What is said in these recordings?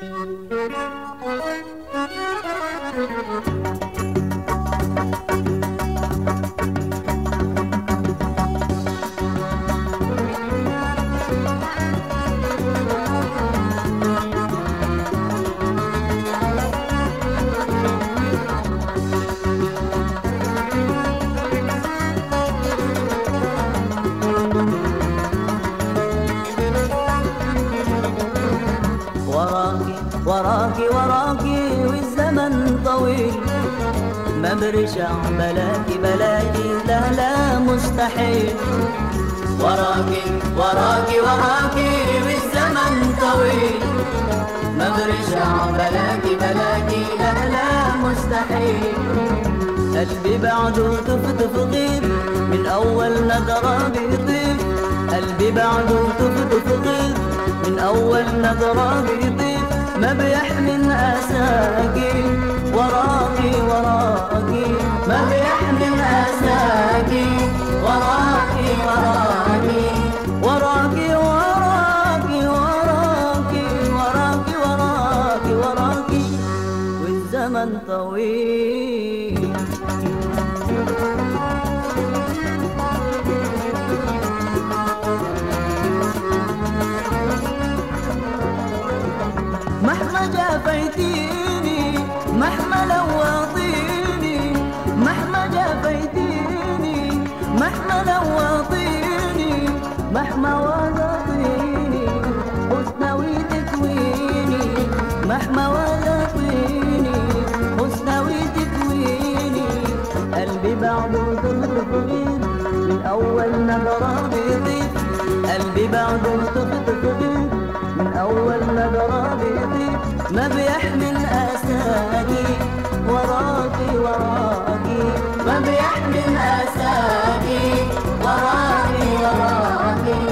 Müzik وراكي وراكي والزمن طويل. ما برجع بلاكي بلاكي لا لا مستحيل. وراكي وراكي وراكي والزمن طويل. ما برجع بلاكي بلاكي لا لا مستحيل. قلبي بعده طفل صغير من أول نظرة بيطير. قلبي بعده طفل صغير من أول نظرة بيطير. ما بيحمل أساكي وراكي وراكي ما بيحمل أساكي وراكي وراكي وراكي وراكي وراكي وراكي وراكي وراكي والزمن طويل. جافيتيني مهما لواطيني مهما جافيتيني مهما لواطيني مهما تكويني مهما وضعتيني حسنوي تكويني. قلبي من أول نظرة بيطير قلبي بعده ما بيحمل أساكي وراكي وراكي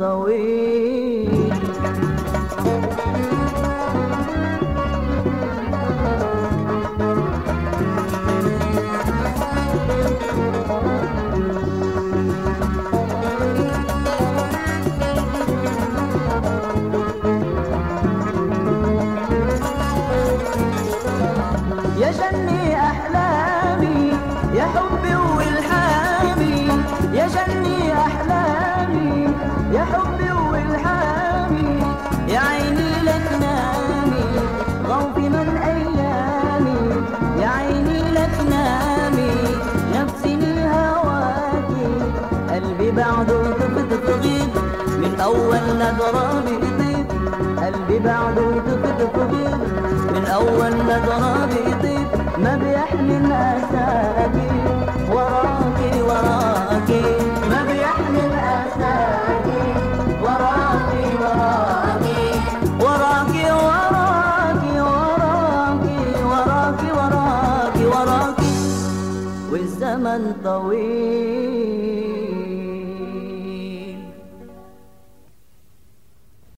طويل. بعده تفتف غيب من أول نظرة بيطيب قلبي بعده تفتف غيب من أول نظرة بيطيب ما بيحمل أساكي وراكي وراكي ما بيحمل أساكي وراكي وراكي وراكي وراكي وراكي وراكي وراكي وراكي والزمن طويل